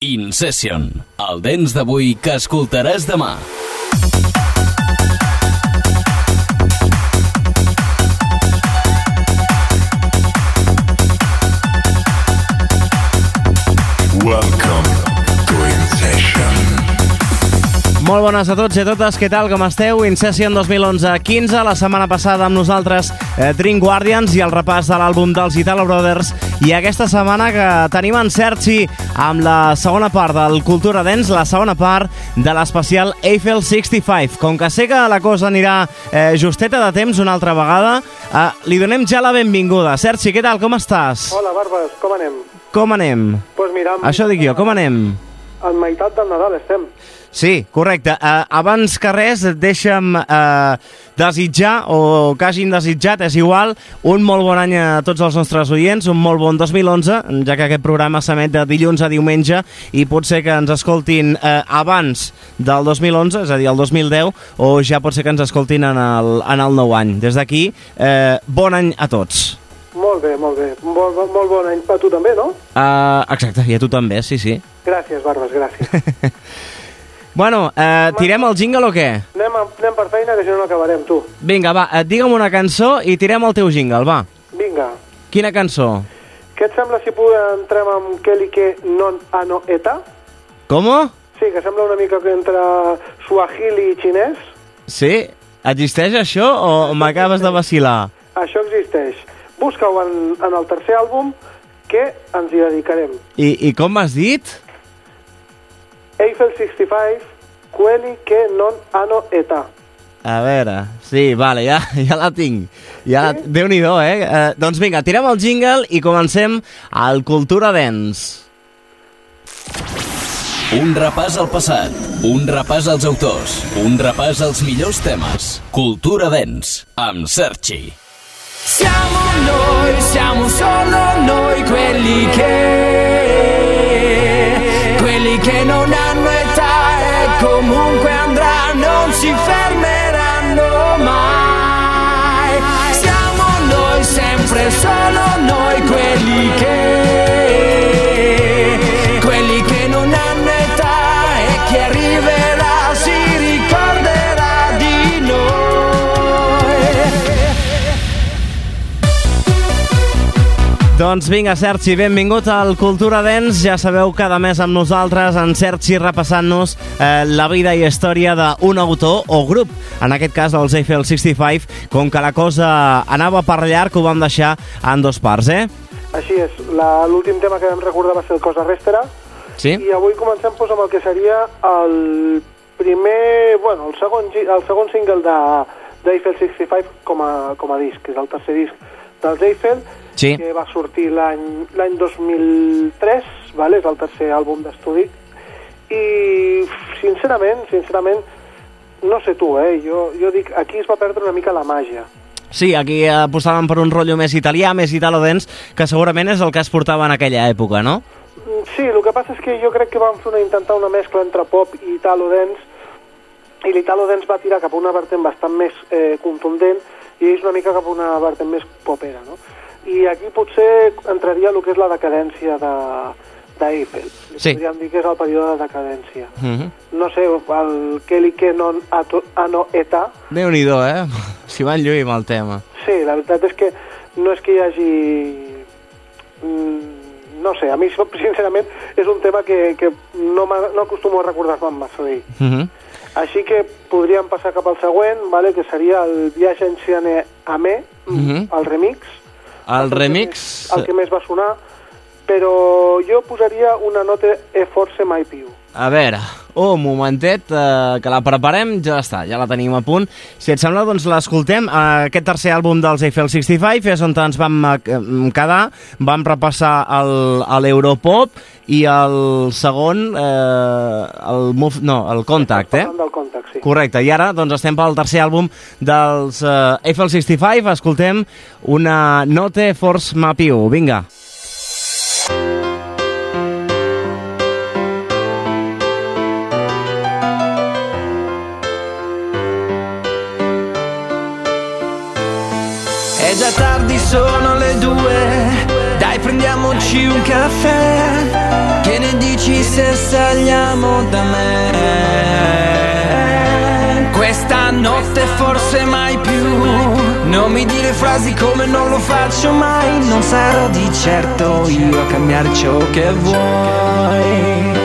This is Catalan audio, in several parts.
In Session, el dents d'avui que escoltaràs demà. Molt bones a tots i a totes, què tal, com esteu? Incession 2011-15, la setmana passada amb nosaltres eh, Dream Guardians i el repàs de l'àlbum dels Italo Brothers i aquesta setmana que tenim en Sergi amb la segona part del Cultura Dance, la segona part de l'especial Eiffel 65. Com que sé que la cosa anirà eh, justeta de temps una altra vegada, eh, li donem ja la benvinguda. Sergi, què tal, com estàs? Hola, Barbes, com anem? Com anem? Pues mira, Això dic jo, com anem? En meitat del Nadal estem. Sí, correcte. Uh, abans que res, deixa'm uh, desitjar, o que hagin desitjat, és igual, un molt bon any a tots els nostres oients, un molt bon 2011, ja que aquest programa s'emet de dilluns a diumenge i potser que ens escoltin uh, abans del 2011, és a dir, el 2010, o ja pot ser que ens escoltin en el, en el nou any. Des d'aquí, uh, bon any a tots. Molt bé, molt bé. Molt, molt bon any per tu també, no? Uh, exacte, i a tu també, sí, sí. Gràcies, Barbes, gràcies. Bueno, uh, tirem el jingle o què? anem, anem per feina, que si no no acabarem, tu. Vinga, va, eh, digue'm una cançó i tirem el teu jingle, va. Vinga. Quina cançó? Què et sembla si entrem amb Kelly que non ano eta? Com? Sí, que sembla una mica que entre suahili i xinès. Sí? Existeix això o m'acabes de vacilar? Això existeix. Busca-ho en, en el tercer àlbum que ens hi dedicarem. I, i com m'has dit? Eiffel 65, Quelli que non ano eta. A veure, sí, vale, ja, ja la tinc. Ja la... Déu-n'hi-do, eh? eh? Doncs vinga, tirem el jingle i comencem el Cultura Dance. Un repàs al passat, un repàs als autors, un repàs als millors temes. Cultura Dance, amb Sergi. Siamo noi, siamo solo noi quelli che quelli che non hanno età comunque andranno, non si fermeranno mai. Siamo noi, sempre solo noi quelli che Doncs vinga, Sergi, benvingut al Cultura Dance. Ja sabeu cada mes amb nosaltres, en Sergi repassant-nos eh, la vida i història d'un autor o grup. En aquest cas, els Eiffel 65, com que la cosa anava per llarg, ho vam deixar en dos parts, eh? Així és. L'últim tema que vam recordar va ser el Cosa Restera, Sí? I avui comencem doncs, amb el que seria el primer, bueno, el segon, el segon single de d'Eiffel 65 com a, com a disc, que és el tercer disc dels Eiffel, Sí. que va sortir l'any l'any 2003, vale? és el tercer àlbum d'estudi, i sincerament, sincerament, no sé tu, eh? jo, jo dic, aquí es va perdre una mica la màgia. Sí, aquí apostàvem per un rotllo més italià, més italo-dance, que segurament és el que es portava en aquella època, no? Mm, Sí, el que passa és que jo crec que van fer una, intentar una mescla entre pop i italo dance i l'italo dance va tirar cap a una vertent bastant més eh, contundent i ells una mica cap a una vertent més popera, no? I aquí potser entraria el que és la decadència de d'Eiffel. Sí. Podríem dir que és el període de decadència. Mm -hmm. No sé, el Kelly que non ato, ano eta, Déu-n'hi-do, eh? Si van lluir amb el tema. sí, la veritat és que no és que hi hagi... Mm, no sé, a mi sincerament és un tema que, que no, no acostumo a recordar-me massa d'ell. Mm -hmm. Així que podríem passar cap al següent, vale, que seria el Viatge Anciane a me, Mhm. el remix. El que remix... més- El que més va sonar, però jo posaria una nota e force mai più. A veure, un momentet, eh, que la preparem, ja està, ja la tenim a punt. Si et sembla, doncs l'escoltem. Eh, aquest tercer àlbum dels Eiffel 65 és on ens vam eh, quedar, vam repassar l'Europop i el segon, eh, el, Move, no, el Contact, eh? Del contact, sí. Correcte, i ara doncs, estem pel tercer àlbum dels eh, Eiffel 65, escoltem una Note Force Mapiu, vinga. È prendiamoci un caffè. Che ne dici se saliamo da me? Questa notte forse mai più. Non mi dire frasi come non lo faccio mai. Non sarò di certo io a cambiare ciò che vuoi.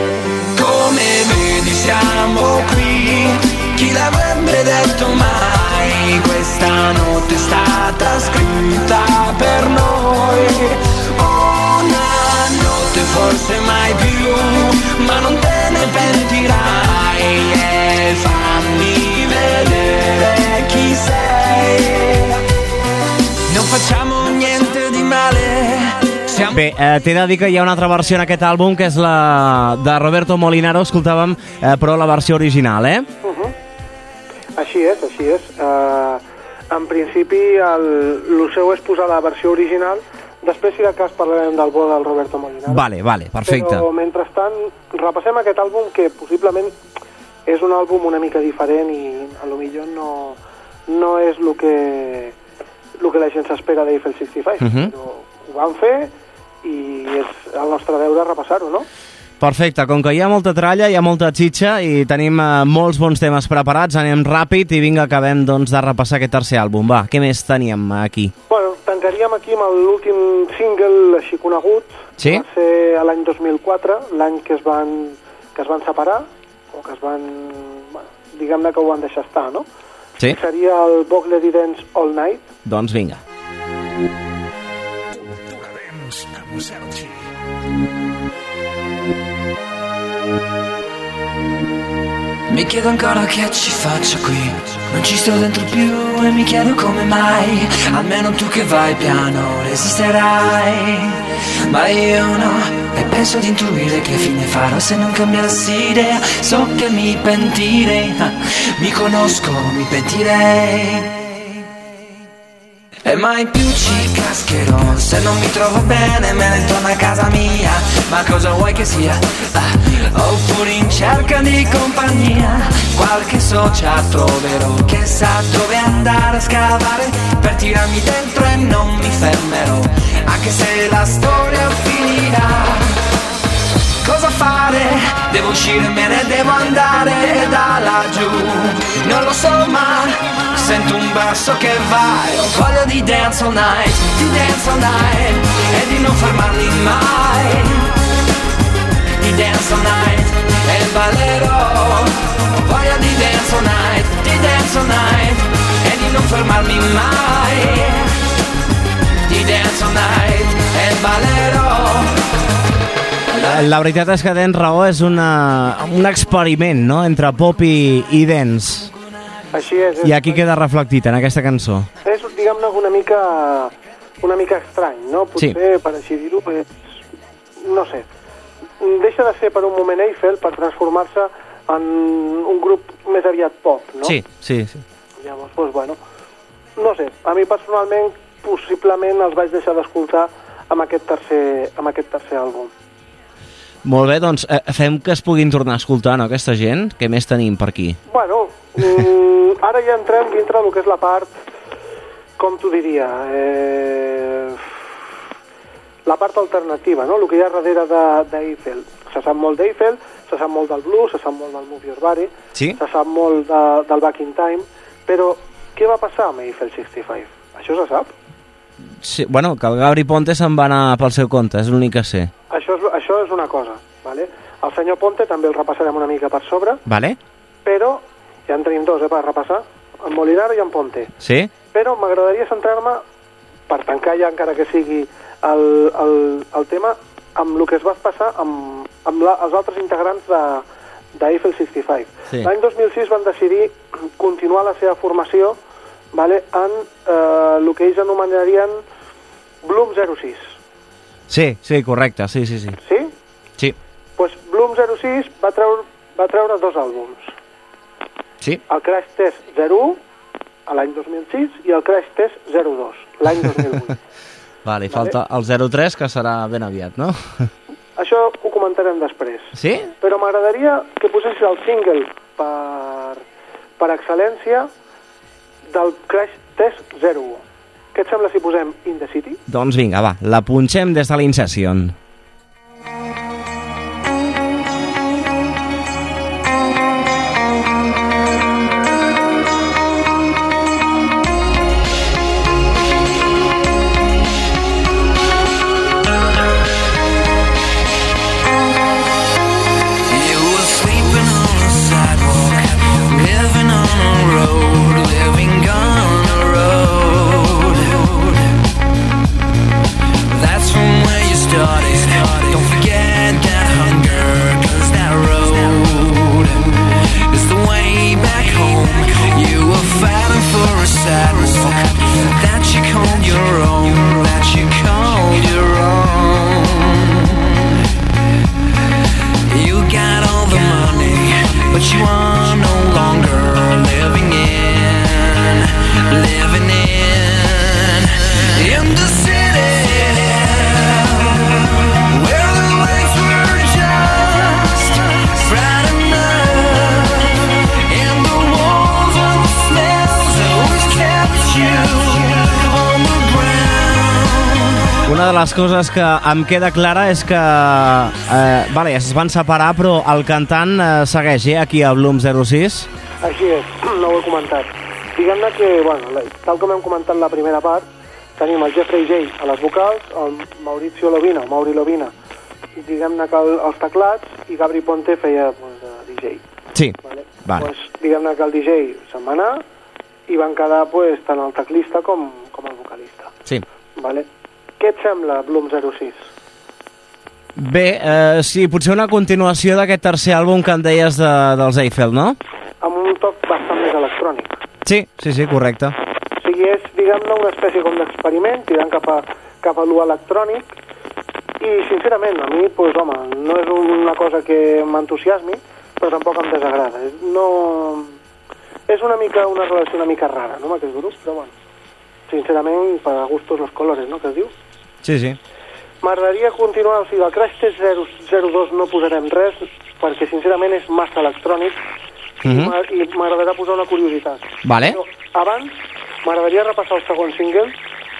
Come vedi siamo qui, chi l'avrebbe detto mai? Questa notte è stata scritta per noi. Forse mai più, ma non te ne pentirai. E fammi vedere chi sei. Non facciamo niente di male. Siamo Bé, eh, t'he de dir que hi ha una altra versió en aquest àlbum, que és la de Roberto Molinaro, escoltàvem, eh, però la versió original, eh? Així és, així és. Uh, en principi, el, el seu és posar la versió original, després, si de cas, parlarem del bo del Roberto Molinaro. Vale, vale, perfecte. Però, mentrestant, repassem aquest àlbum, que possiblement és un àlbum una mica diferent i a lo millor no, no és el que, el que la gent s'espera d'Eiffel 65, Mhm. però ho van fer i és el nostre deure repassar-ho, no? Perfecte, com que hi ha molta tralla, hi ha molta xitxa i tenim eh, molts bons temes preparats, anem ràpid i vinga, acabem doncs, de repassar aquest tercer àlbum. Va, què més teníem aquí? Bueno, tancaríem aquí amb l'últim single així conegut. Sí? Va ser l'any 2004, l'any que es van que es van separar, o que es van... Bueno, diguem-ne que ho van deixar estar, no? Sí? Seria el Bogledy Dance All Night. Doncs vinga. Mi chiedo ancora che ci faccio qui Non ci sto dentro più e mi chiedo come mai. Almeno tu che vai piano resisterai. Ma io no E penso di intuire che fine farò se non cambiassi idea. So che mi pentirei Mi conosco, mi pentirei e mai più ci cascherò. Se non mi trovo bene me ne torno a casa mia. Ma cosa vuoi che sia? Ah, oppure in cerca di compagnia. Qualche socia troverò Che sa dove andare a scavare. Per tirarmi dentro e non mi fermerò Anche se la storia finirà Cosa fare? Devo uscire, me ne devo andare da laggiù. Non lo so ma sento un basso che va ho voglia di dance all night, di dance all night E di non fermarmi mai. Di dance all night e ballerò. Ho voglia di dance all night, di dance all night E di non fermarmi mai. Di dance all night e ballerò La veritat és que tens raó, és una, un experiment, no?, entre pop i, i dance. Així és. I aquí queda reflectit, en aquesta cançó. És, diguem-ne, una mica una mica estrany, no? Potser, Sí. per així dir-ho, és... no sé. Deixa de ser per un moment Eiffel per transformar-se en un grup més aviat pop, no? Sí, sí, sí. Llavors, doncs, bueno, no sé, a mi personalment possiblement els vaig deixar d'escoltar amb aquest tercer, amb aquest tercer àlbum. Molt bé, doncs eh, fem que es puguin tornar a escoltar, no, aquesta gent? Què més tenim per aquí? Bueno, mm, ara ja entrem dintre del que és la part, com t'ho diria, eh, la part alternativa, no? el que hi ha darrere de- d'Eiffel. Se sap molt d'Eiffel, se sap molt del blues, se sap molt del Move Your Body, Sí? se sap molt de, del Back in Time, però què va passar amb Eiffel 65? Això se sap? Sí bueno, que el Gabri Ponte se'n va anar pel seu compte, és l'únic que sé. Això és, això és una cosa, ¿vale? El senyor Ponte també el repassarem una mica per sobre, Vale? però ja en tenim dos eh, per repassar, en Molinaro i en Ponte. Sí? Però m'agradaria centrar-me, per tancar ja encara que sigui el, el, el tema, amb el que es va passar amb, amb la, els altres integrants de d'Eiffel 65. Sí. L'any 2006 van decidir continuar la seva formació vale, en eh, el que ells anomenarien Bloom 06. Sí, sí, correcte, sí, sí, sí. Sí? Sí, pues Bloom 06 va treure, va treure dos àlbums. sí. El Crash Test 01 a l'any 2006 i el Crash Test 02 l'any 2008. Vale, i falta el 03, que serà ben aviat, no? Això ho comentarem després. Sí? Però m'agradaria que posessis el single per, per excel·lència del Crash Test 01. Què et sembla si posem In the City? Doncs vinga, va, la punxem des de l'Incession. what you want. Una de les coses que em queda clara és que eh, vale, ja es van separar, però el cantant eh, segueix eh, aquí a Bloom 06. Així és, no ho he comentat. Diguem-ne que, bueno, tal com hem comentat la primera part, tenim el Jeffrey J a les vocals, el Maurizio Lovina, Mauri Lovina, diguem-ne que el, els teclats, i Gabri Ponte feia pues, de DJ. Sí, Vale? Vale. Pues, diguem-ne que el DJ se'n va anar i van quedar pues, tant el teclista com, com el vocalista. sí. Vale? Què et sembla, Bloom 06? Bé, eh, sí, potser una continuació d'aquest tercer àlbum que em deies de, dels Eiffel, no? Amb un toc bastant més electrònic. Sí, sí, sí, correcte. O sigui, és, diguem-ne, una espècie com d'experiment, tirant cap a, cap a lo electrònic, i, sincerament, a mi, pues, home, no és una cosa que m'entusiasmi, però tampoc em desagrada. És, no... És una mica una relació una mica rara, no?, amb aquest grup, però, bueno, sincerament, per a gustos los colores, no?, que es diu. Sí, sí. M'agradaria continuar, o sigui, del Crash Test 0, 02 no posarem res, perquè, sincerament, és massa electrònic, i m'ha- i m'agradarà posar una curiositat. Vale. Però abans m'agradaria repassar el segon single,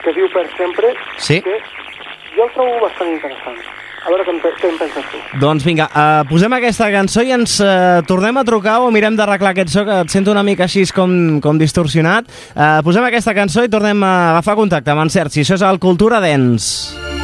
que diu Per Sempre, Sí. que jo el trobo bastant interessant. A veure què en, què en penses tu. Doncs vinga, uh, posem aquesta cançó i ens uh, tornem a trucar o mirem d'arreglar aquest so que et sento una mica així com, com distorsionat. Uh, posem aquesta cançó i tornem a agafar contacte amb en Sergi. Això és el Cultura Dance. Se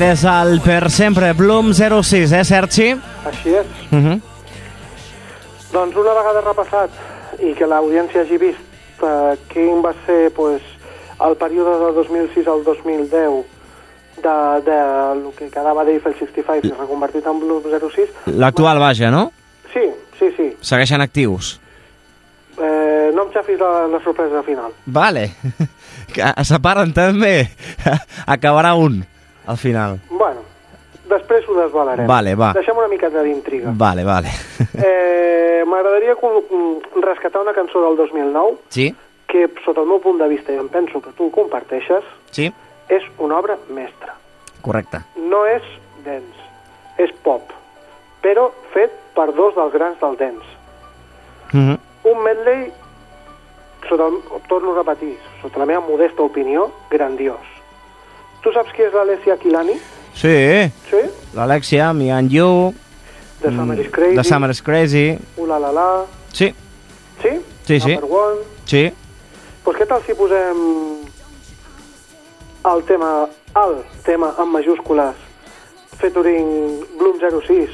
Aquest és el Per Sempre, Bloom 06, eh, Sergi? Així és. Uh -huh. Doncs una vegada repassat i que l'audiència hagi vist eh, quin va ser pues, el període de 2006 al 2010 de, de lo que quedava d'Eiffel 65 i reconvertit en Blue 06, L'actual, vaja, no? sí, sí, sí. Segueixen actius. Eh, no em xafis la, la sorpresa final. Vale. Que separen també. Acabarà un, al final. Bueno, després ho desvalarem. Vale, va. Deixem una miqueta d'intriga. Vale, vale. Eh, M'agradaria mm, rescatar una cançó del 2009 Sí? que, sota el meu punt de vista, i em penso que tu comparteixes, Sí? és una obra mestra. Correcte. No és dance, és pop, però fet per dos dels grans del dance. Uh -huh. Un medley, sota el, torno a repetir, sota la meva modesta opinió, grandiós. Tu saps qui és l'Alessia Kilani? Sí, Sí? l'Alexia, Me and You, The Summer is Crazy, The Summer is Crazy... Ula La La... Sí, Sí? Sí, sí. Number One... sí. Pues què tal si posem el tema, el tema en majúscules, featuring Bloom 06,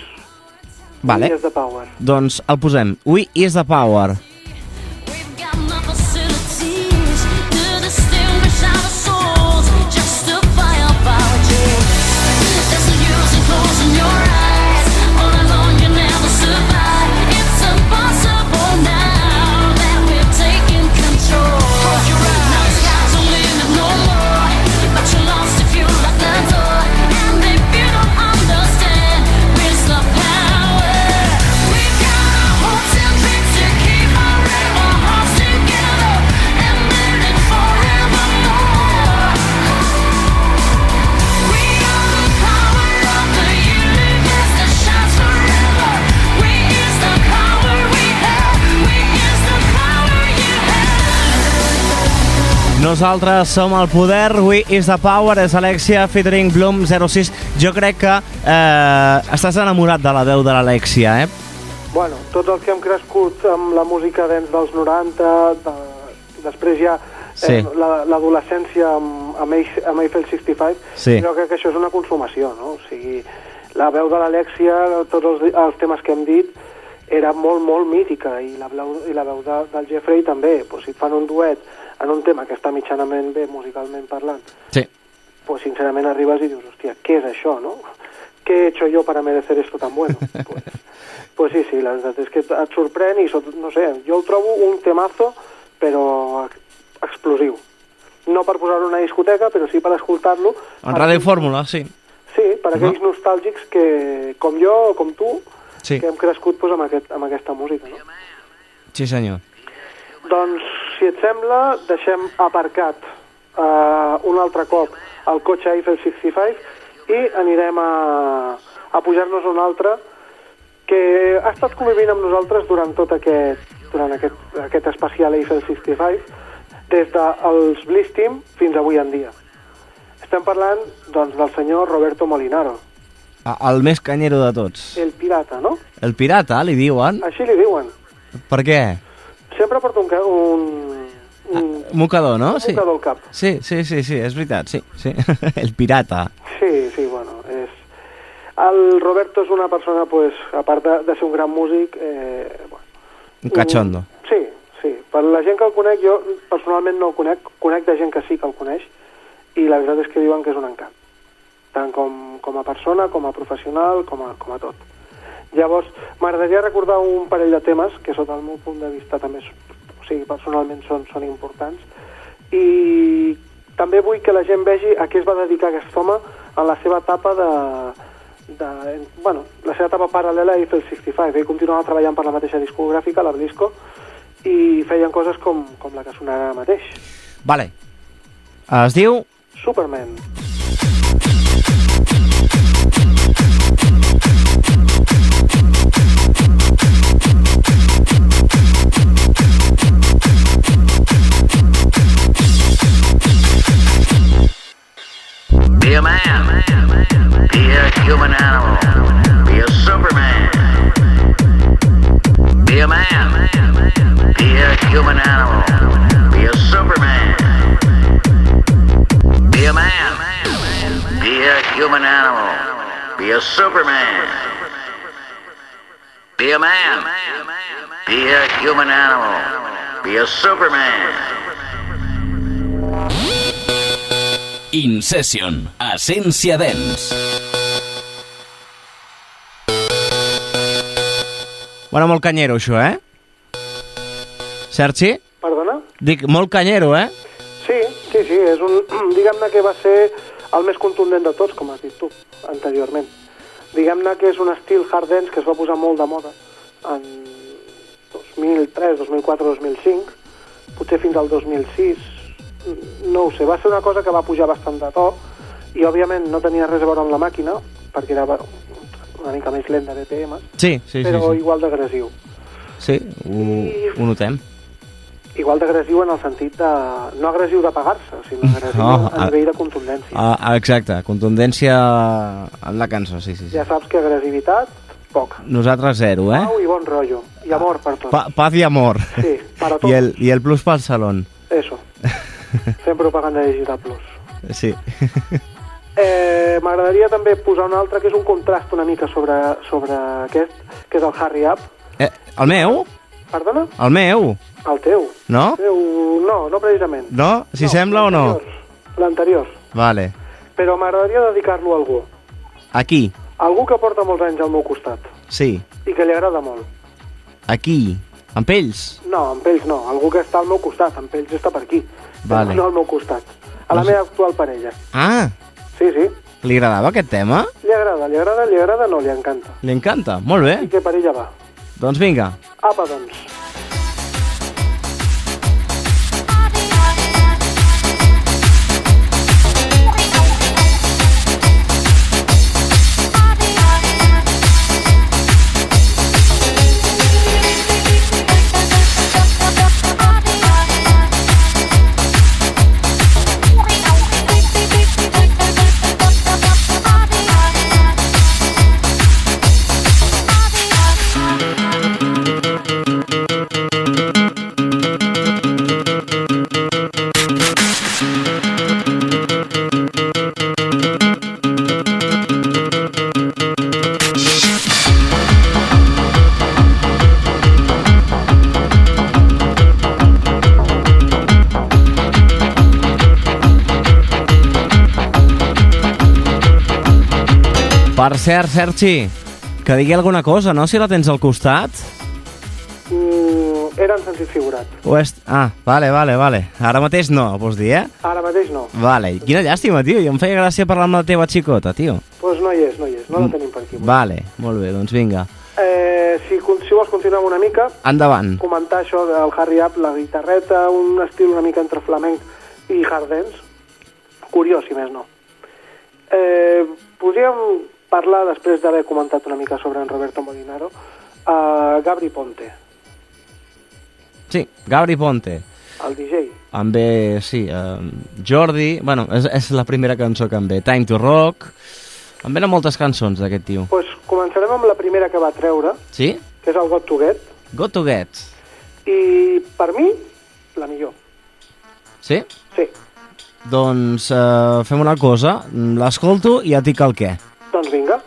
Vale. Years the Power. Doncs el posem. We is the power. We've got Nosaltres som el poder, We is the power, és Alexia featuring Bloom 06. Jo crec que eh, estàs enamorat de la veu de l'Alexia, eh? Bueno, tots els que hem crescut amb la música dents dels 90, de, després ja Sí. eh, la- l'adolescència amb, amb, Eiff- amb Eiffel 65, Sí. jo crec que això és una consumació, no? O sigui, la veu de l'Alexia, tots els, els temes que hem dit, era molt, molt mítica, i la veu, i la veu de, del Jeffrey també. Pues, si et fan un duet en un tema que està mitjanament bé musicalment parlant, Sí. pues sincerament arribes i dius, hòstia, què és això, no? ¿Qué he hecho yo para merecer esto tan bueno? Pues, pues sí, sí, la veritat és que et sorprèn i, no sé, jo el trobo un temazo, però ex- explosiu. No per posar-lo en una discoteca, però sí per escoltar-lo. En per Ràdio Fórmula, sí. Sí, per aquells nostàlgics que, com jo o com tu, Sí, que hem crescut pues, amb, aquest, amb aquesta música, no? sí senyor. Doncs, si et sembla, deixem aparcat uh, un altre cop el cotxe Eiffel 65 i anirem a, a pujar-nos un altre que ha estat convivint amb nosaltres durant tot aquest, durant aquest, aquest especial Eiffel 65, des dels Bliss Team fins avui en dia. Estem parlant doncs, del senyor Roberto Molinaro, El més canyero de tots. el pirata, no? El pirata, li diuen. Així li diuen. Per què? Sempre porta un, un, un, Mocador, no? un Sí. mocador al cap. Sí, sí, sí, sí, és veritat, sí. sí. El pirata. Sí, sí, bueno, és... El Roberto és una persona, pues, a part de, de ser un gran músic, eh, bueno, Un cachondo. mm, Sí, sí. Per la gent que el conec, jo personalment no el conec, conec de gent que sí que el coneix, i la veritat és que diuen que és un encant. Tant com, com a persona, com a professional, com a, com a tot. Llavors, m'agradaria recordar un parell de temes que sota el meu punt de vista també, o sigui, personalment són, són importants, i també vull que la gent vegi a què es va dedicar aquest home en la seva etapa de, de bueno, la seva etapa paral·lela a Eiffel 65. Ell continuava treballant per la mateixa discogràfica, la Blisco, i feien coses com, com la que sonarà ara mateix. Vale. Es diu... Superman. Be a man. Be a human animal. Be a superman. Be a man. Be a human animal. Be a superman. Be a man. Be a human animal. Be a superman. Be a man. Be a human animal. Be a superman. Incession, Essència Dens. Bueno, molt canyero, això, eh? Sergi? Perdona? Dic, molt canyero, eh? Sí, sí, sí, és un... Diguem-ne que va ser el més contundent de tots, com has dit tu, anteriorment. Diguem-ne que és un estil hard dance que es va posar molt de moda en 2003, 2004, 2005, potser fins al 2006, no ho sé, va ser una cosa que va pujar bastant de to i òbviament no tenia res a veure amb la màquina perquè era una mica més lent de BPM, Sí, sí, sí. però Sí, igual d'agressiu. sí ho, ho notem. Igual d'agressiu en el sentit de... no agressiu de pagar-se, sinó agressiu No, a a- nivell de contundència. Ah, ah, exacte, contundència en la cançó, sí, sí. sí. Ja saps que agressivitat, poca. Nosaltres zero, eh? Pau i bon rotllo. I amor per tots. Pa paz i amor. Sí, para I el, tots. I el plus pel salón. Eso. Fem propaganda de Digital Plus. Sí. Eh, M'agradaria també posar un altre que és un contrast una mica sobre, sobre aquest, que és el Harry Up. Eh, el meu? Perdona? El meu? El teu. No? El teu... No, no precisament. No? Si sembla o no? l'anterior. Vale. Però m'agradaria dedicar-lo a algú. Aquí. Algú que porta molts anys al meu costat Sí. i que li agrada molt. Aquí. Amb ells. No, amb ells no. Algú que està al meu costat. Amb ells està per aquí. Vale. No al meu costat. A la No sé. meva actual parella. Ah, Sí, sí. li agradava aquest tema? Li agrada, li agrada, li agrada, no, li encanta. Li encanta. Molt bé. I que per ella va. Doncs vinga. Apa, doncs. Per cert, Sergi, que digui alguna cosa, no? Si la tens al costat. Mm, era en sentit figurat. Ho és... Ah, vale, vale, vale. Ara mateix no, vols dir, eh? Ara mateix no. Vale. Quina llàstima, tio. Jo em feia gràcia parlar amb la teva xicota, tio. Doncs pues no hi és, no hi és. No la mm. tenim per aquí. Molt. Vale, molt bé, doncs vinga. Eh, si, si vols continuar una mica... Endavant. Comentar això del Harry Up, la guitarreta, un estil una mica entre flamenc i hard dance. Curiós, si més no. Eh, podríem parla, després d'haver comentat una mica sobre en Roberto Molinaro, a Gabri Ponte. Sí, Gabri Ponte. El DJ. Em ve, sí, eh, Jordi... Bueno, és, és la primera cançó que em ve. Time to Rock... Em venen moltes cançons d'aquest tio. Doncs pues començarem amb la primera que va treure, sí? que és el Got to Get. Got to Get. I per mi, la millor. Sí? Sí. Doncs eh, fem una cosa, l'escolto i et dic el què. Sandringa.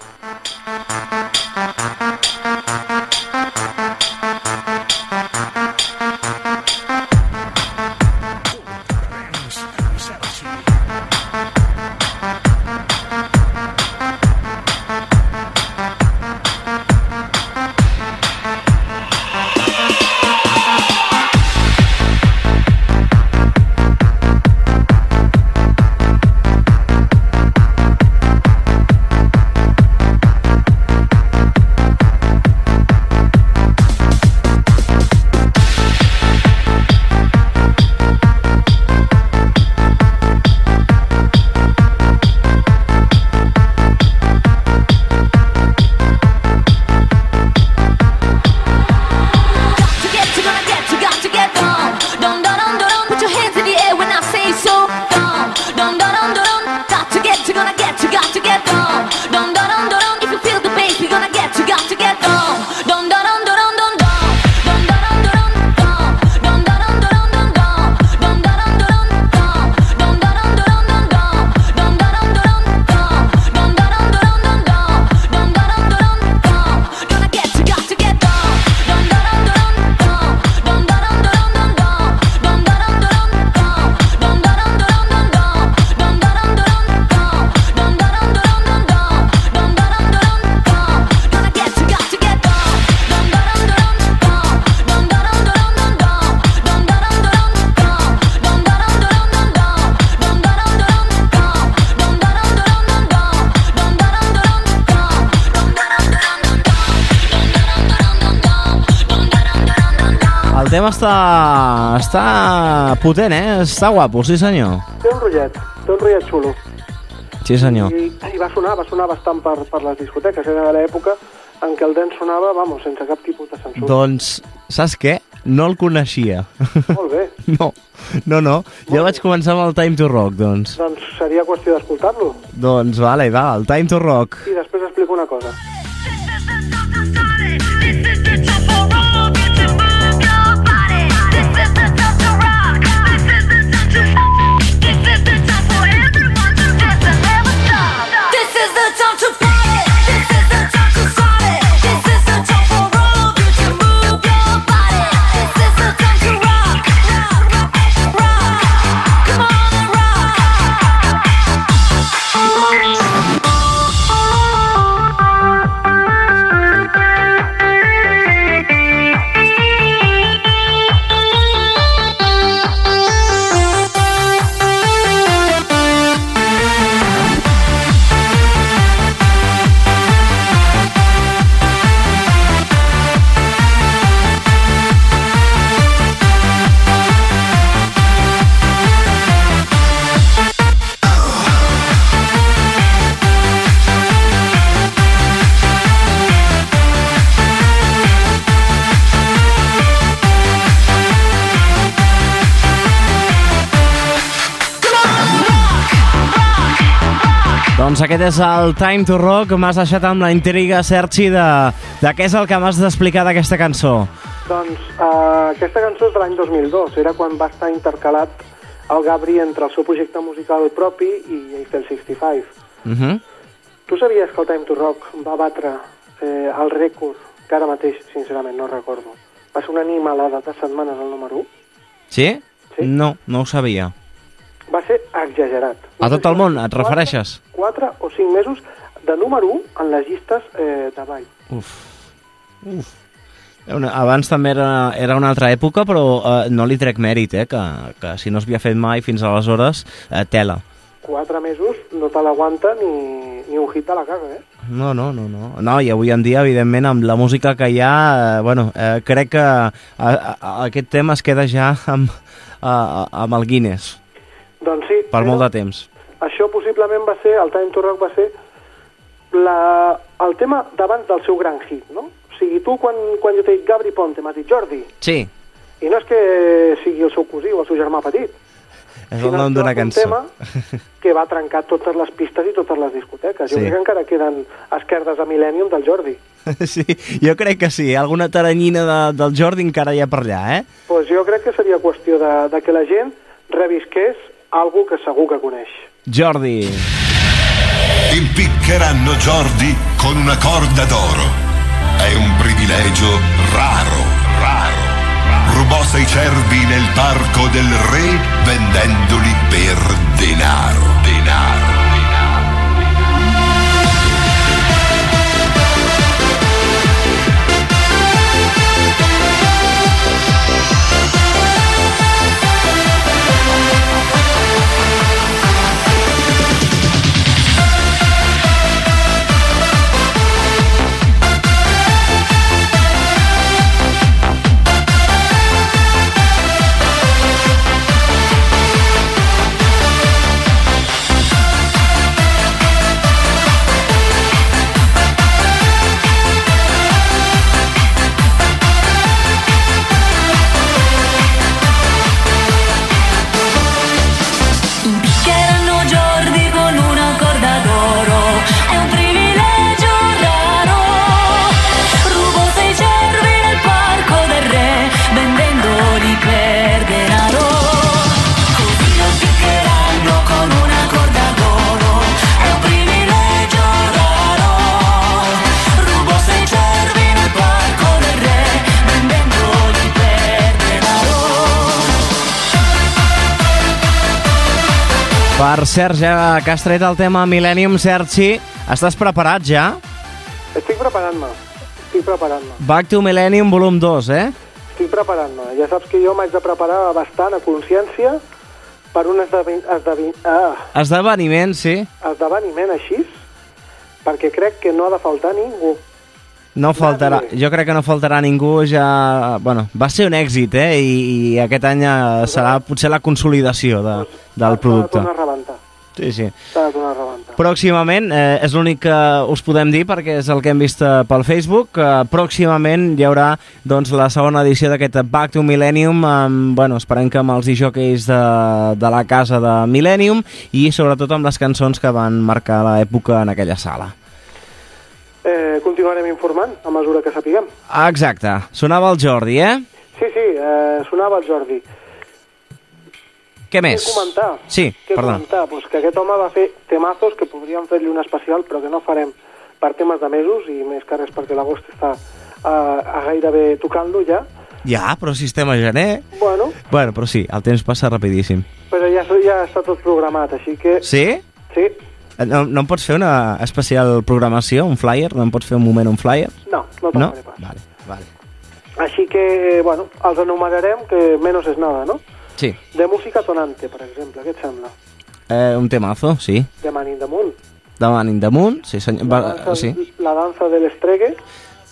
Està potent, eh? Està guapo, sí senyor. Té un rotllet, té un rotllet xulo. Sí senyor. I, I va sonar, va sonar bastant per, per les discoteques. Era de l'època en què el dance sonava, vamos, sense cap tipus de censura. Doncs, saps què? No el coneixia. Molt bé. No, no, no. Jo vaig començar amb el Time to Rock, doncs. Doncs seria qüestió d'escoltar-lo. Doncs, vale, va, el Time to Rock. I després explico una cosa. Doncs aquest és el Time to Rock. M'has deixat amb la intriga, Sergi, de, de què és el que m'has d'explicar d'aquesta cançó. Doncs uh, aquesta cançó és de l'any 2002. Era quan va estar intercalat el Gabri entre el seu projecte musical propi i Eiffel 65. Uh -huh. Tu sabies que el Time to Rock va batre eh, el rècord, que ara mateix, sincerament, no recordo. Va ser una animalada de setmanes al número 1. Sí? Sí. No, no ho sabia. Va ser exagerat. A tot el món, et refereixes? 4 o 5 mesos de número 1 en les llistes eh, de ball. Uf. Uf. Una, abans també era, era una altra època, però eh, no li trec mèrit, eh, que, que si no s'havia fet mai fins aleshores, eh, tela. Quatre mesos no te l'aguanta ni, ni un hit de la casa, eh? No, no, no, no. No, i avui en dia, evidentment, amb la música que hi ha, eh, bueno, eh, crec que a, a, a, aquest tema es queda ja amb, a, a, amb el Guinness, Doncs sí. per molt de temps. Això possiblement va ser, el Time to Rock va ser la, el tema d'abans del seu gran hit, no? O sigui, tu quan, quan jo t'he dit Gabri Ponte m'has dit Jordi, Sí, i no és que sigui el seu cosí o el seu germà petit, és el nom d'una cançó. tema que va trencar totes les pistes i totes les discoteques. Jo Sí. crec que encara queden esquerdes a Millennium del Jordi. Sí, jo crec que sí. Alguna taranyina de, del Jordi encara hi ha per allà, eh? pues jo crec que seria qüestió de, de que la gent revisqués algo que segur que coneix. Jordi. Impiccheranno Jordi con una corda d'oro. È un privilegio raro, raro. Rubò sei cervi nel parco del re vendendoli per denaro, denaro. Per cert, ja que has tret el tema Millennium, Sergi, estàs preparat ja? Estic preparant-me, estic preparant-me, Back to Millennium volum 2, eh? estic preparant-me. Ja saps que jo m'haig de preparar bastant a consciència per un esdeven esdeven ah, Esdeveniment, sí. esdeveniment així, perquè crec que no ha de faltar ningú. No faltarà, Nadie. jo crec que no faltarà ningú ja... Bueno, va ser un èxit, eh? I, i aquest any eh, serà potser la consolidació de, del S'ha de producte. Sí, sí. Pròximament, eh, és l'únic que us podem dir perquè és el que hem vist eh, pel Facebook, eh, pròximament hi haurà doncs, la segona edició d'aquest Back to Millennium, amb, bueno, esperem que amb els disjockeys de, de la casa de Millennium i sobretot amb les cançons que van marcar l'època en aquella sala. Eh, continuarem informant a mesura que sapiguem. Exacte, sonava el Jordi, eh? Sí, sí, eh, sonava el Jordi. Què més? Què comentar? Sí, Què perdó. comentar? Pues que aquest home va fer temazos que podríem fer-li un especial, però que no farem per temes de mesos, i més que res perquè l'agost està a, a gairebé tocant-lo ja. Ja, però si estem a gener... Bueno, Bueno, però sí, el temps passa rapidíssim. però ja, ja està tot programat, així que... Sí? Sí? Eh, No, no em pots fer una especial programació, un flyer? No em pots fer un moment un flyer? No, no te'n No? faré pas. Vale, vale. Així que, bueno, els enumerarem, que menos és nada, no? Sí, De música tonante, per exemple, què et sembla? eh, un temazo, sí. De Man in the Moon. De Man in the Moon, sí, senyor. La danza, sí. la danza del estregue,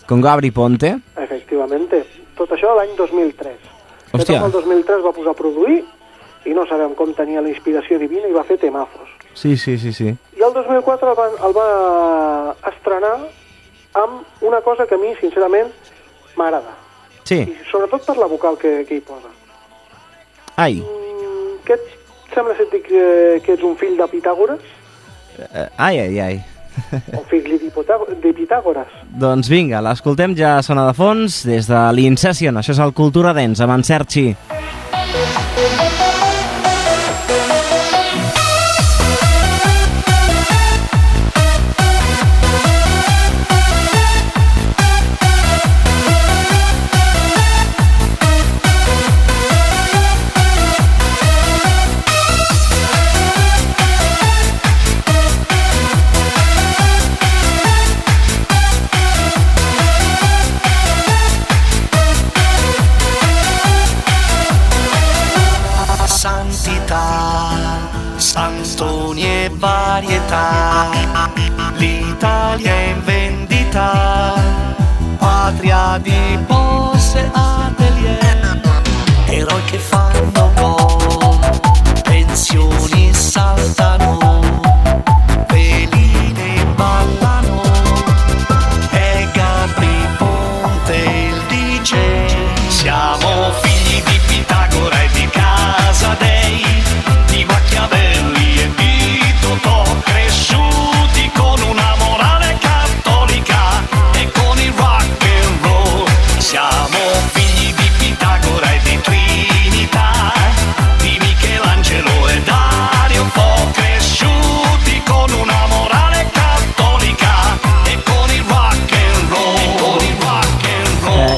Con Gabri Ponte. efectivamente. Tot això l'any 2003. Hòstia. El 2003 va posar a produir i no sabem com tenia la inspiració divina i va fer temazos. Sí, sí, sí, sí. I el 2004 el va, el va estrenar amb una cosa que a mi, sincerament, m'agrada. Sí. I sobretot per la vocal que, que hi posa. Ai, Mm, què et sembla si et dic que, que ets un fill de Pitàgores? eh, ai, ai, ai. O fill de de Pitàgores? Doncs vinga, l'escoltem ja sona de fons des de l'Incession. Això és el Cultura Dents, amb en Sergi. Thank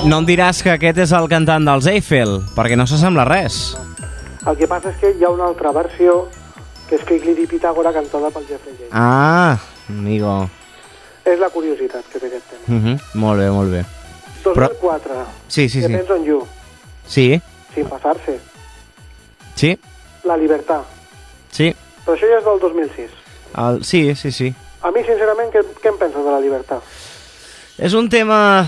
no em diràs que aquest és el cantant dels Eiffel, perquè no s'assembla res. El que passa és que hi ha una altra versió que és Figli di Pitàgora cantada pel Jeffrey James. Ah, amigo. És la curiositat que té aquest tema. Uh -huh. Molt bé, molt bé. 2004. Sí, sí, sí. Depends on you. Sí, Sin pasarse. sí, La libertad. sí. Però això ja és del 2006. El, sí, sí, sí. A mi, sincerament, què, què em penses de la libertat? És un tema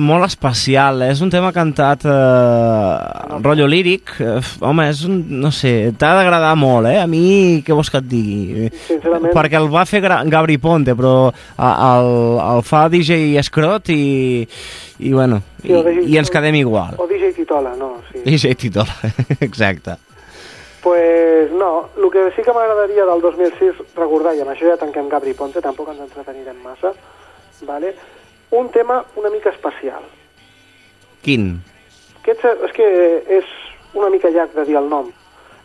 molt especial, eh? és un tema cantat eh, rotllo líric. Eh, home, és un, no sé, t'ha d'agradar molt, eh? A mi, què vols que et digui? Sincerament- Perquè el va fer Gra Gabri Ponte, però el, el fa DJ Escrot i, i bueno, Sí, i, i ens quedem igual. O DJ Titola, no? Sí. DJ Titola, exacte. Pues no, el que sí que m'agradaria del 2006 recordar, i amb això ja tanquem Gabri Ponte, tampoc ens entretenirem massa, vale? Un tema una mica especial. Quin? Aquest és que és una mica llarg de dir el nom,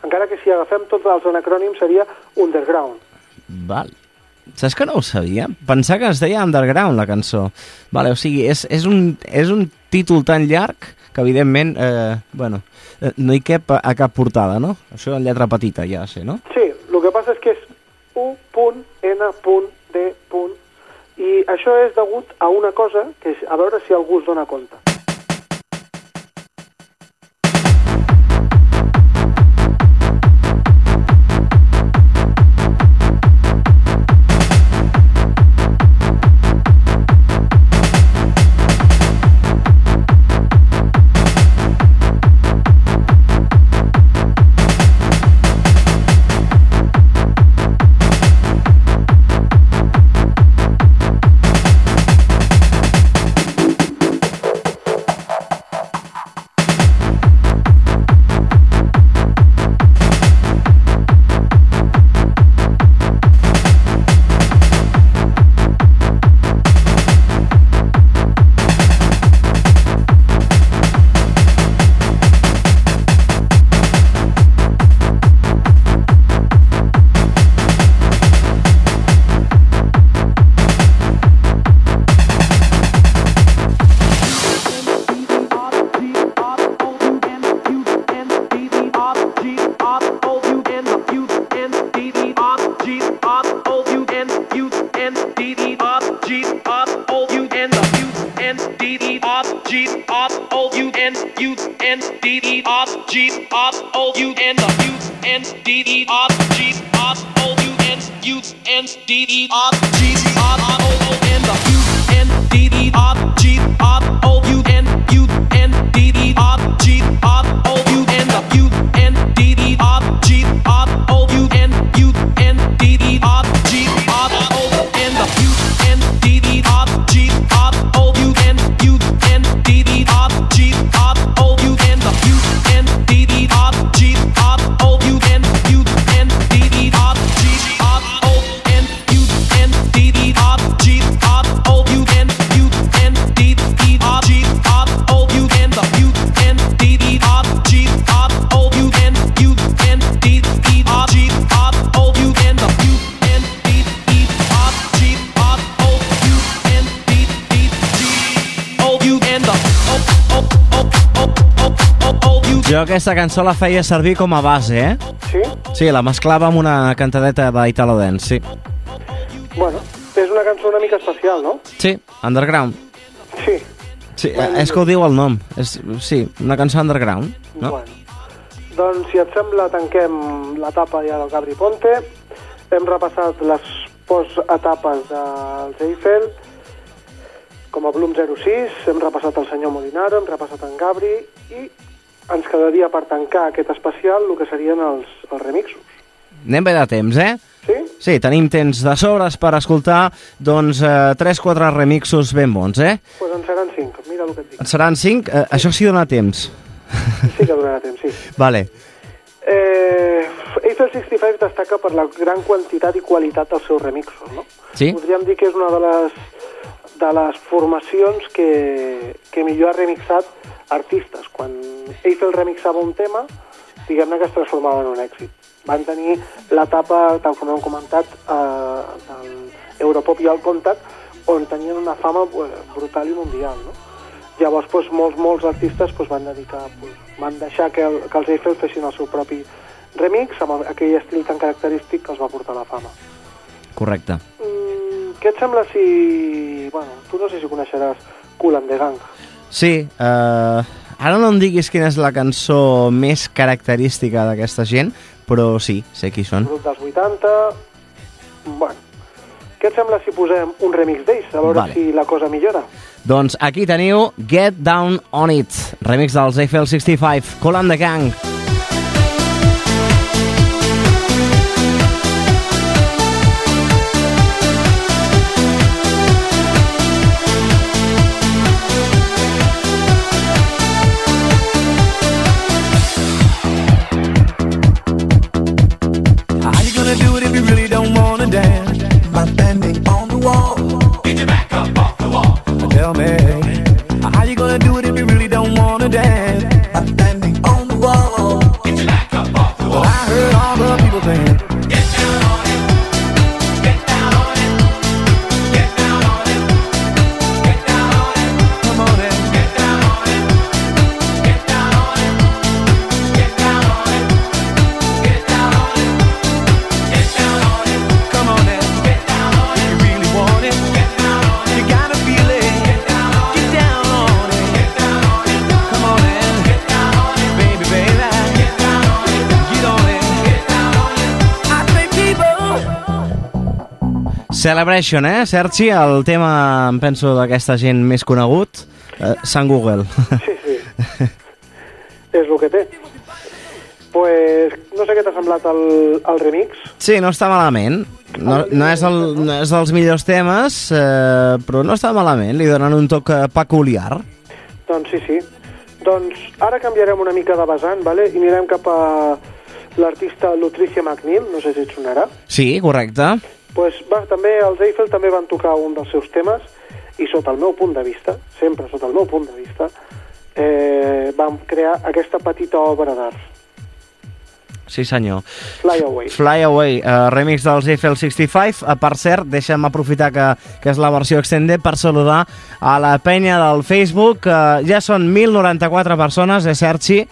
encara que si agafem tots els anacrònims seria Underground. Val. Saps que no ho sabia? Pensar que es deia Underground, la cançó. Vale, o sigui, és, és, un, és un títol tan llarg que, evidentment, eh, bueno, eh, no hi cap a, a cap portada, no? Això en lletra petita, ja sé, no? Sí, el que passa és que és U.N.D. I això és degut a una cosa que és a veure si algú es dona compte. Jo aquesta cançó la feia servir com a base, eh? Sí? Sí, la mesclava amb una cantadeta d'Italo Dance, sí. Bueno, és una cançó una mica especial, no? Sí, Underground. Sí. Sí, és que ho diu el nom. És, sí, una cançó underground, no? Bueno. Doncs, si et sembla, tanquem l'etapa ja del Gabri Ponte. Hem repassat les post-etapes dels Eiffel, com a Bloom 06, hem repassat el senyor Molinaro, hem repassat en Gabri, i ens quedaria per tancar aquest especial el que serien els, els remixos. Anem bé de temps, eh? Sí? Sí, tenim temps de sobres per escoltar doncs eh, 3-4 remixos ben bons, eh? Doncs pues en seran cinc, mira el que et dic. En seran 5, eh, això sí dona temps. Sí que donarà temps, sí. Vale. Eh, Eiffel 65 destaca per la gran quantitat i qualitat dels seus remixos, no? Sí? Podríem dir que és una de les, de les formacions que, que millor ha remixat artistes. Quan Eiffel remixava un tema, diguem-ne que es transformava en un èxit. Van tenir l'etapa, tal com hem comentat, eh, del Europop i el Contact, on tenien una fama eh, brutal i mundial, no? Llavors, doncs, molts, molts artistes doncs, van dedicar, doncs, van deixar que, el, que els Eiffel fessin el seu propi remix amb el- aquell estil tan característic que els va portar a la fama. Correcte. Mm, què et sembla si... Bueno, tu no sé si coneixeràs Cool and the Gang. Sí, eh, ara no em diguis quina és la cançó més característica d'aquesta gent, però sí, sé qui són. grup dels 80... Bueno, què et sembla si posem un remix d'ells, a veure Vale. si la cosa millora? Doncs aquí teniu Get Down On It, remix dels Eiffel 65, Cool and the Gang. Celebration, eh, Sergi? El tema, em penso, d'aquesta gent més conegut, eh, Sant Google. Sí, sí. És el que té. Pues, no sé què t'ha semblat el, el remix. Sí, no està malament. No, no, és, el, no és dels millors temes, eh, però no està malament. Li donen un toc eh, peculiar. Doncs sí, sí. Doncs ara canviarem una mica de vessant, vale? i anirem cap a l'artista Lutricia McNeil, no sé si et sonarà. Sí, correcte. Pues, va, també els Eiffel també van tocar un dels seus temes i sota el meu punt de vista, sempre sota el meu punt de vista, eh, vam crear aquesta petita obra d'art, Sí, senyor. Fly Away. Fly Away, eh, remix dels Eiffel 65. Eh, per cert, deixa'm aprofitar que, que és la versió extended per saludar a la penya del Facebook. Eh, ja són 1.094 persones, eh, Sergi,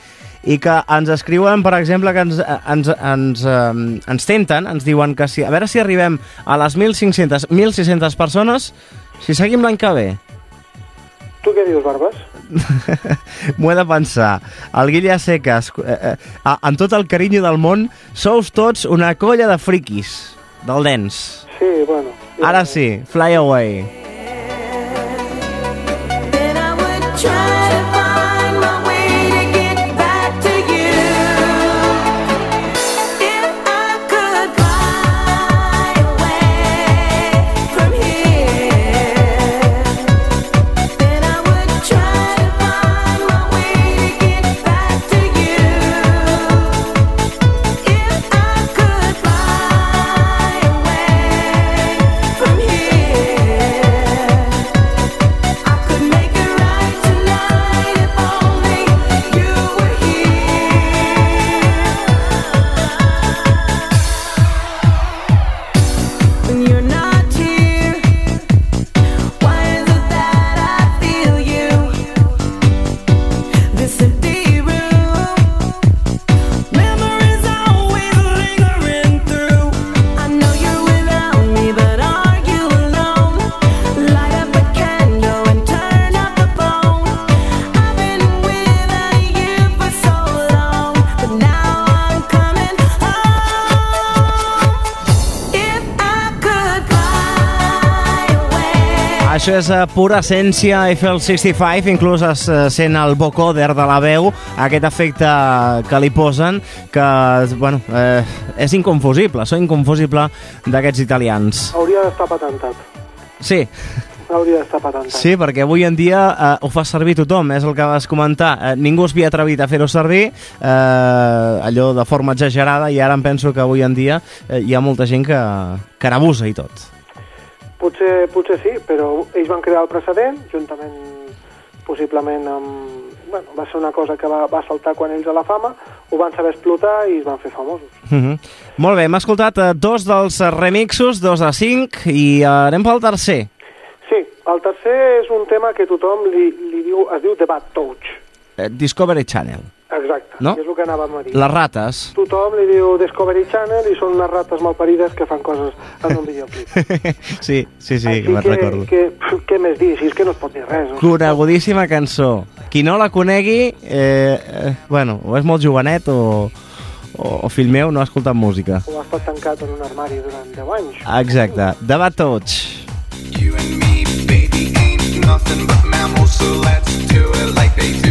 i que ens escriuen, per exemple, que ens, eh, ens, ens, eh, ens tenten, ens diuen que si, a veure si arribem a les 1.500, 1.600 persones, si seguim l'any que ve. Tu què dius, Barbas? M'ho he de pensar. El Guilla Secas, eh, eh, amb tot el carinyo del món, sous tots una colla de friquis del dens. Sí, bueno. Ara sí, Fly Away. Then I would try Això és uh, pura essència FL65, inclús es uh, sent el vocoder de la veu, aquest efecte que li posen, que, bueno, eh, és inconfusible, so inconfusible d'aquests italians. Hauria d'estar patentat. Sí, Hauria d'estar patentat. sí, perquè avui en dia eh, ho fa servir tothom, és el que vas comentar. Eh, ningú es havia atrevit a fer-ho servir, eh, allò de forma exagerada, i ara em penso que avui en dia eh, hi ha molta gent que, que n'abusa i tot. Potser, potser sí, però ells van crear el precedent, juntament possiblement amb... Bueno, va ser una cosa que va, va saltar quan ells a la fama, ho van saber explotar i es van fer famosos. Uh -huh. Molt bé, hem escoltat eh, dos dels remixos, dos de cinc, i eh, anem pel tercer. Sí, el tercer és un tema que tothom li, li diu, es diu The Bad Touch. Eh, Discovery Channel. Exacte, No? és el que anàvem a dir. Les rates. Tothom li diu Discovery Channel i són unes rates malparides que fan coses en un videoclip. sí, sí, sí, Així que me'n recordo. Que, què més dir? Si és que no es pot dir res. Conegudíssima cançó. Qui no la conegui, eh, eh, bueno, o és molt jovenet o, o, o fill meu no ha escoltat música. O ha estat tancat en un armari durant 10 anys. Exacte. De Bad Touch. You and me, baby, ain't nothing but mammals, so let's do it like they do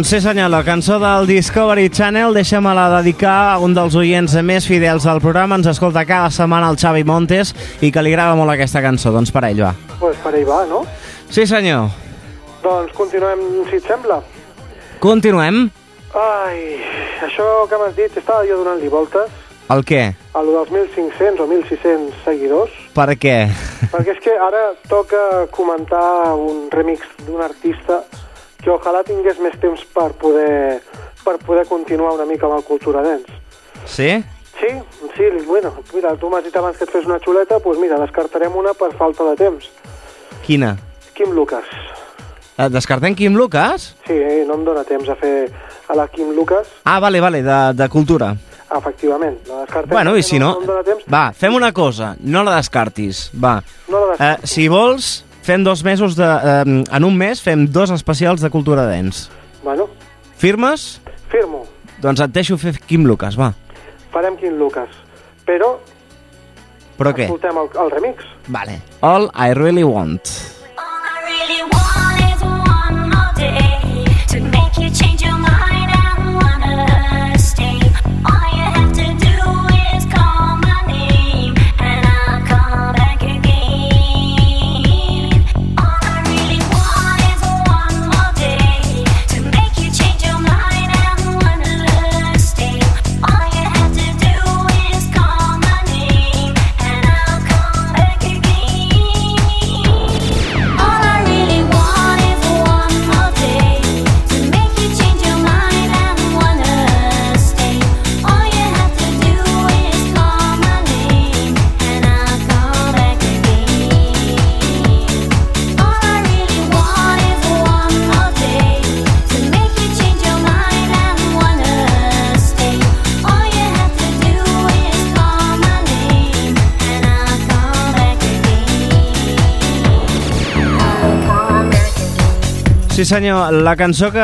Doncs sí senyor, la cançó del Discovery Channel deixa-me-la dedicar a un dels oients més fidels del programa, ens escolta cada setmana el Xavi Montes i que li agrada molt aquesta cançó, doncs per ell va. Pues per ahí va, no? Sí senyor, Doncs continuem, si et sembla. continuem. Ai, això que m'has dit, estava jo donant-li voltes El què? a lo dels 1.500 o 1.600 seguidors, Per què? perquè és que ara toca comentar un remix d'un artista que ojalà tingués més temps per poder, per poder continuar una mica amb el Cultura Dance. Sí? Sí, sí, bueno, mira, tu m'has dit abans que et fes una xuleta, doncs pues mira, descartarem una per falta de temps. Quina? Kim Lucas. Eh, Descartem Quim Lucas? Sí, eh, no em dóna temps a fer a la Kim Lucas, Ah, vale, vale, de, de cultura. efectivament. La descartem. Bueno, i si no... No temps. Va, fem una cosa, no la descartis, va. No la Eh, descarto. si vols, fem dos mesos de... Eh, en un mes fem dos especials de cultura dents. Bueno, Firmes? firmo. Doncs et deixo fer Quim Lucas, va. Farem Kim Lucas. Però Però què? escoltem el, el remix. Vale. All I Really Want. All I really want Sí, senyor, la cançó que,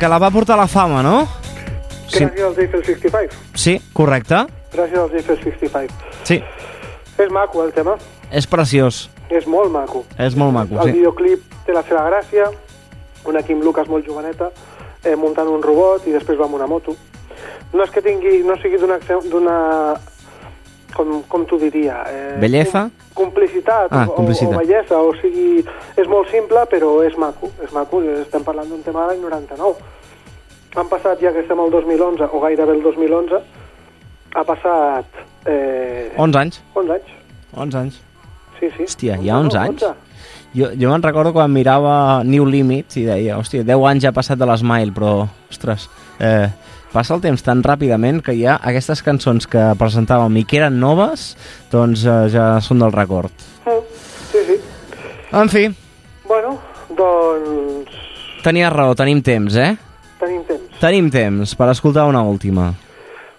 que la va portar a la fama, no? Sí, Gràcies als Eiffel 65. sí correcte. Gràcies als Eiffel 65. Sí, És maco, el tema. és preciós. És molt maco. És molt maco, El sí. videoclip té la seva gràcia, una Kim Lucas molt joveneta, eh, muntant un robot i després va amb una moto. No és que tingui, no sigui d'una... com, com t'ho diria? Eh, Belleza? com- Complicitat, Ah, o- complicitat. O, o bellesa, o sigui, és molt simple però és maco, és maco, estem parlant d'un tema de l'any 99. Han passat, ja que estem al 2011, o gairebé el 2011, ha passat eh, 11 anys. 11 anys. 11 anys. Sí, sí. Hòstia, hi ha 11 no, anys? Jo, jo me'n recordo quan mirava New Limit i deia, hòstia, 10 anys ja ha passat de l'Smile, però, ostres, eh, passa el temps tan ràpidament que ja aquestes cançons que presentàvem i que eren noves, doncs eh, ja són del record. Mm, Sí, sí. En fi, Bueno, doncs tenies raó, tenim temps, eh? tenim temps. Tenim temps per escoltar una última.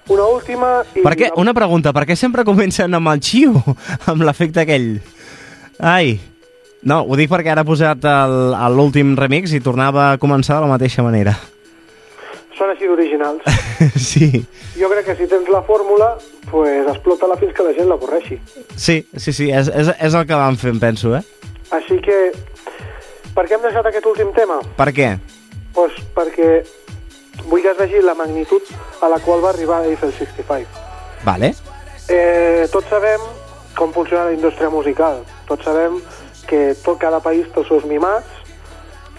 Una última i... Per què? Una pregunta, per què sempre comencen amb el xiu? Amb l'efecte aquell? Ai, no, ho dic perquè ara he posat l'últim remix i tornava a començar de la mateixa manera. Són així d'originals. Sí, jo crec que si tens la fórmula, pues explota-la fins que la gent la correixi. sí, sí, sí és, és, és el que vam fer, em penso, eh? Així que... Per què hem deixat aquest últim tema? Per què? Pues perquè vull que es vegi la magnitud a la qual va arribar Eiffel 65. Vale. Eh, tots sabem com funciona la indústria musical. Tots sabem que tot cada país té els seus mimats,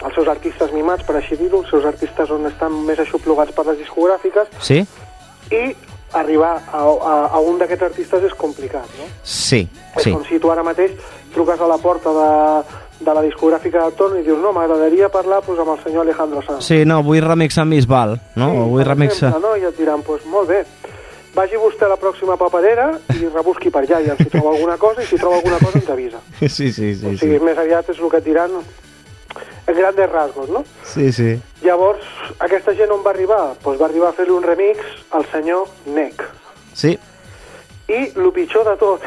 els seus artistes mimats, per així dir-ho, els seus artistes on estan més aixoplugats per les discogràfiques, Sí? i arribar a, a, a un d'aquests artistes és complicat, no? Sí, És sí. com si tu ara mateix truques a la porta de, de la discogràfica de torn i dius no, m'agradaria parlar pues, amb el senyor Alejandro Sanz. Sí, no, vull remixar amb Bisbal, no? O vull remixar... exemple, no? I et diran, pues, molt bé, vagi vostè a la pròxima paperera i rebusqui per allà, i si troba alguna cosa, i si troba alguna cosa ens avisa. Sí, sí, o sí, sigui, sí. més aviat és el que et diran en grandes rasgos, no? Sí, sí. Llavors, aquesta gent on va arribar? Pues va arribar a fer-li un remix al senyor Neck. Sí, I el pitjor de tot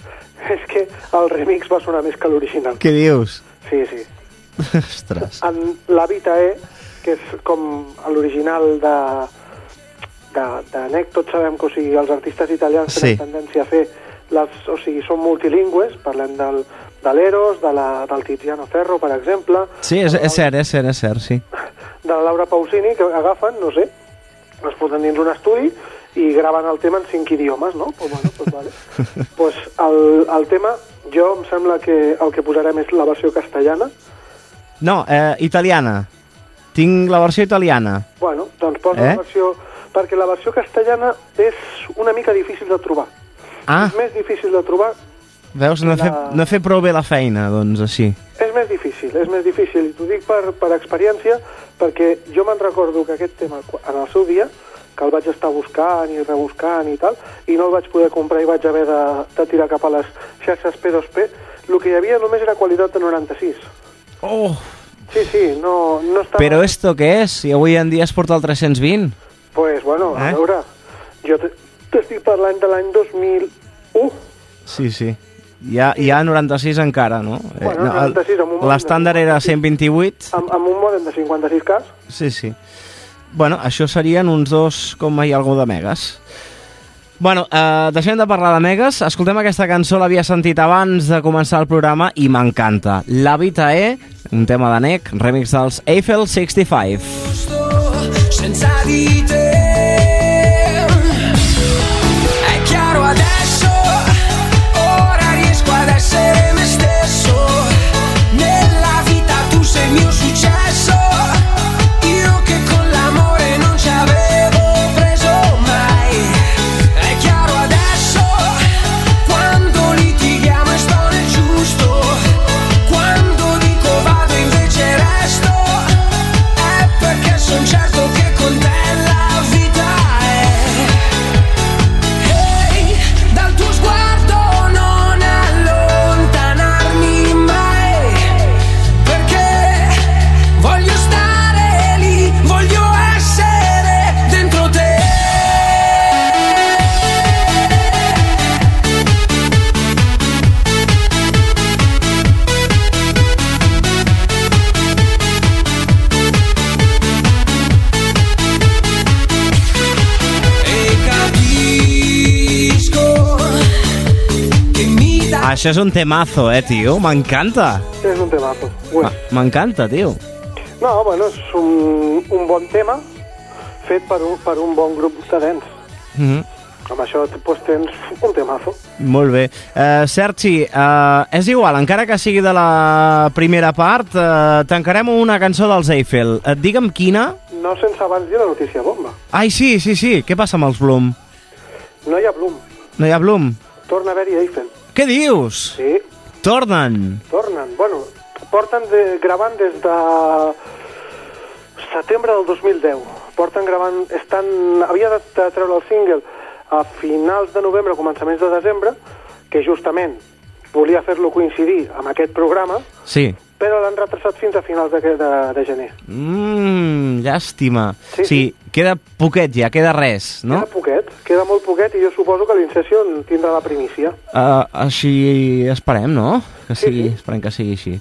és que el remix va sonar més que l'original. què dius? Sí, sí. Ostres. En la Vitae, que és com l'original de, de, de Neck, tots sabem que o sigui, els artistes italians Sí. tenen tendència a fer les, o sigui, són multilingües, parlem del, de l'Eros, de la, del Tiziano Ferro, per exemple, Sí, és, és cert, és cert, és cert, sí. de la Laura Pausini, que agafen, no sé, es posen dins un estudi i graven el tema en cinc idiomes, no? Pues, bueno, pues, vale. pues el, el tema, jo em sembla que el que posarem és la versió castellana. No, eh, italiana. Tinc la versió italiana. Bueno, doncs posa Eh? la versió... Perquè la versió castellana és una mica difícil de trobar. Ah, És més difícil de trobar, veus, no la- fet, no fet prou bé la feina, doncs, així. és més difícil, és més difícil. I t'ho dic per, per experiència, perquè jo me'n recordo que aquest tema, en el seu dia, que el vaig estar buscant i rebuscant i tal, i no el vaig poder comprar i vaig haver de, de tirar cap a les xarxes P2P, el que hi havia només era qualitat de 96. Oh, Sí, sí, no, no estava... però esto què és? Si avui en dia es porta el 320. Pues, bueno, a Eh? veure, jo te- t'estic parlant de l'any 2001, Sí, sí. Hi ha, hi ha 96 encara, no? Eh, Bueno, no, el- 96 amb un L'estàndard era 128. amb, amb un modem de 56 cas, Sí, sí. Bueno, això serien uns dos com hi ha algú de megas. Bueno, eh, deixem de parlar de megas. Escoltem aquesta cançó, l'havia sentit abans de començar el programa i m'encanta. La Vita E, un tema de Nec, remix dels Eiffel 65. senza di Això és un temazo, eh, tio? M'encanta. És un temazo. M- M'encanta, tio. No, bueno, és un, un bon tema fet per un, per un bon grup de dents. Mm -hmm. Amb això doncs, tens un temazo. Molt bé. Uh, Sergi, uh, és igual, encara que sigui de la primera part, uh, tancarem una cançó dels Eiffel. Uh, digue'm quina? No sense abans dir la notícia bomba. Ai, sí, sí, sí. Què passa amb els Bloom? No hi ha Bloom. No hi ha Bloom? Torna a haver-hi Eiffel. Què dius? Sí, Tornen. tornen. Bueno, porten de, gravant des de setembre del 2010. Porten gravant... Estan, havia de, de treure el single a finals de novembre, començaments de desembre, que justament volia fer-lo coincidir amb aquest programa, Sí. però l'han retrasat fins a finals de, de, de gener. Mmm, llàstima. Sí, sí, queda poquet ja, queda res, no? Queda poquet, queda molt poquet i jo suposo que l'Incession tindrà la primícia. Uh, així esperem, no? Que Sí, sigui, sí. esperem que sigui així.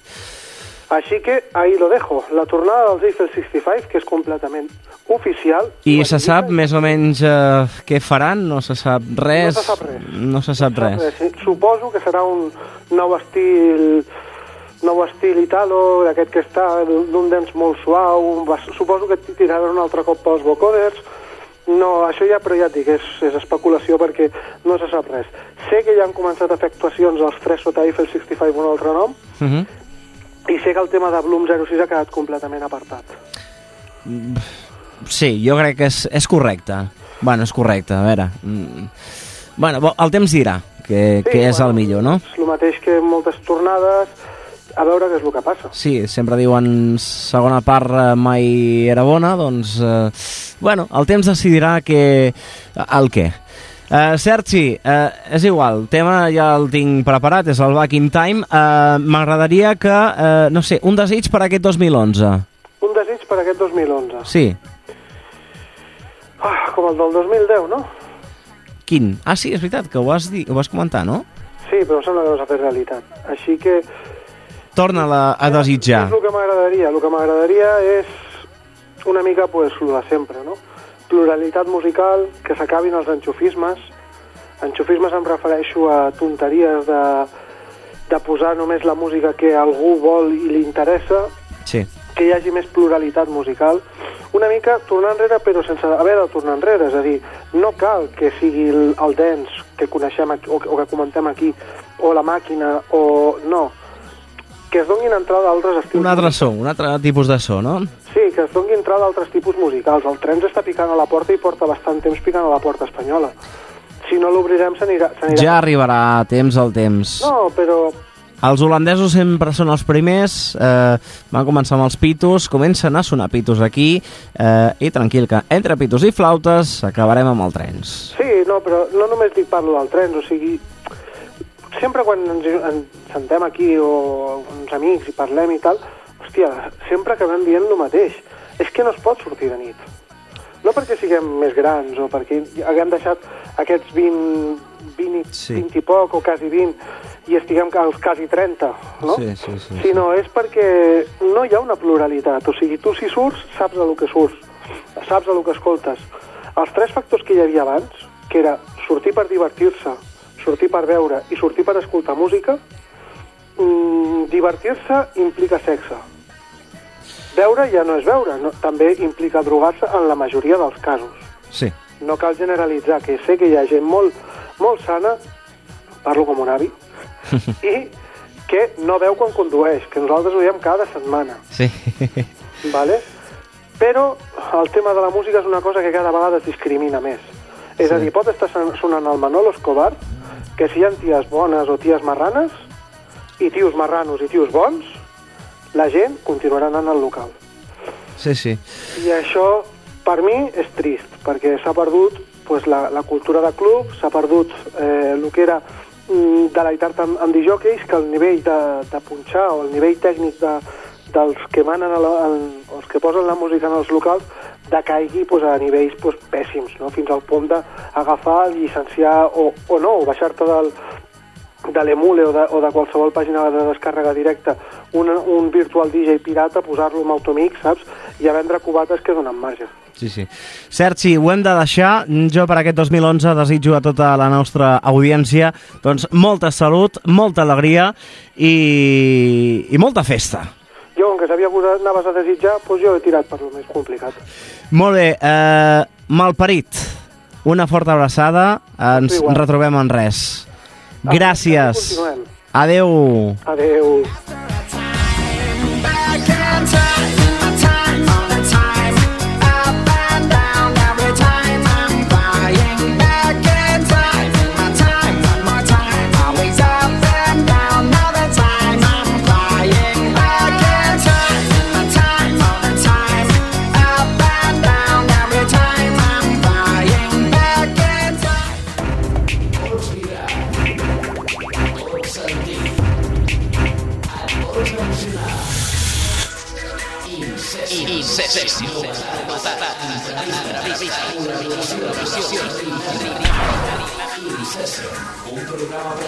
Així que ahí lo dejo. La tornada dels Eiffel 65, que és completament oficial. I se sap més o menys uh, què faran? No se sap res? No se sap res. No se sap res. Sí, Suposo que serà un nou estil nou estil italo, d'aquest que està d'un dents molt suau, suposo que tiraran un altre cop pels vocoders, no, això ja, però ja et dic, és, és especulació perquè no se sap res. Sé que ja han començat a fer actuacions els tres sota Eiffel 65 un altre nom, Uh -huh. i sé que el tema de Bloom 06 ha quedat completament apartat. Sí, jo crec que és, és correcte. Bueno, és correcte, a veure... Mm. Bueno, el temps dirà que, Sí, que és bueno, el millor, no? És el mateix que moltes tornades, a veure què és el que passa. Sí, sempre diuen segona part eh, mai era bona, doncs... Eh, bueno, el temps decidirà que, el què. Uh, Sergi, uh, és igual, el tema ja el tinc preparat, és el Back in Time. Uh, M'agradaria que, uh, no sé, un desig per aquest 2011. Un desig per aquest 2011. Sí, Ah, com el del 2010, no? quin? Ah, sí, és veritat, que ho vas, dir, ho vas comentar, no? Sí, però em sembla que no s'ha fet realitat. Així que... Torna-la a desitjar. És el que m'agradaria. El que m'agradaria és una mica, pues, el de sempre, no? Pluralitat musical, que s'acabin els enxufismes. Enxufismes em refereixo a tonteries de, de posar només la música que algú vol i li interessa, Sí. que hi hagi més pluralitat musical, una mica tornar enrere però sense haver de tornar enrere, és a dir, no cal que sigui el, el dance que coneixem aquí, o, o que comentem aquí, o la màquina, o no, que es donin entrada a altres estils. Un altre so, un altre tipus de so, no? Sí, que es doni entrada a altres tipus musicals. El tren està picant a la porta i porta bastant temps picant a la porta espanyola. Si no l'obrirem s'anirà... Ja arribarà a temps al temps. No, però Els holandesos sempre són els primers, eh, van començar amb els pitos, comencen a sonar pitos aquí, eh, i tranquil, que entre pitos i flautes acabarem amb el trens. Sí, no, però no només dic parlo del tren, o sigui, sempre quan ens, ens sentem aquí o uns amics i parlem i tal, hòstia, sempre acabem dient el mateix. És que no es pot sortir de nit. No perquè siguem més grans o perquè haguem deixat aquests 20, 20, i, Sí. 20 i poc o quasi 20 i estiguem als quasi 30, no? Sí, sí, sí, Sinó és perquè no hi ha una pluralitat. O sigui, tu si surts, saps a lo que surts, saps a lo que escoltes. Els tres factors que hi havia abans, que era sortir per divertir-se, sortir per veure i sortir per escoltar música, mm, divertir-se implica sexe. Veure ja no és veure, no, també implica drogar-se en la majoria dels casos. Sí. No cal generalitzar, que sé que hi ha gent molt, molt sana, parlo com un avi, i que no veu quan condueix, que nosaltres ho veiem cada setmana, Sí. ¿vale? però el tema de la música és una cosa que cada vegada es discrimina més. És a dir, pot estar son- sonant el Manolo Escobar, que si hi ha ties bones o ties marranes, i tios marranos i tios bons, la gent continuarà anant al local. Sí, sí. I això, per mi, és trist, perquè s'ha perdut pues, la, la cultura de club, s'ha perdut eh, el que era mm, deleitar-te amb, amb disjòqueis, que el nivell de, de punxar o el nivell tècnic de, dels que manen a la, en, els que posen la música en els locals decaigui pues, a nivells pues, pèssims, no? fins al punt d'agafar, llicenciar o, o no, o baixar-te del, de l'Emule o, de, o de qualsevol pàgina de descàrrega directa un, un virtual DJ pirata, posar-lo amb Automix, saps? I a vendre cubates que donen marge. Sí, sí. Sergi, ho hem de deixar. Jo per aquest 2011 desitjo a tota la nostra audiència doncs, molta salut, molta alegria i, i molta festa. Jo, com que sabia que anaves a desitjar, doncs jo he tirat per lo més complicat. Molt bé, eh, malparit, una forta abraçada, ens Igual. retrobem en res. Gràcies. Continuem. Adeu. Adeu. Un programa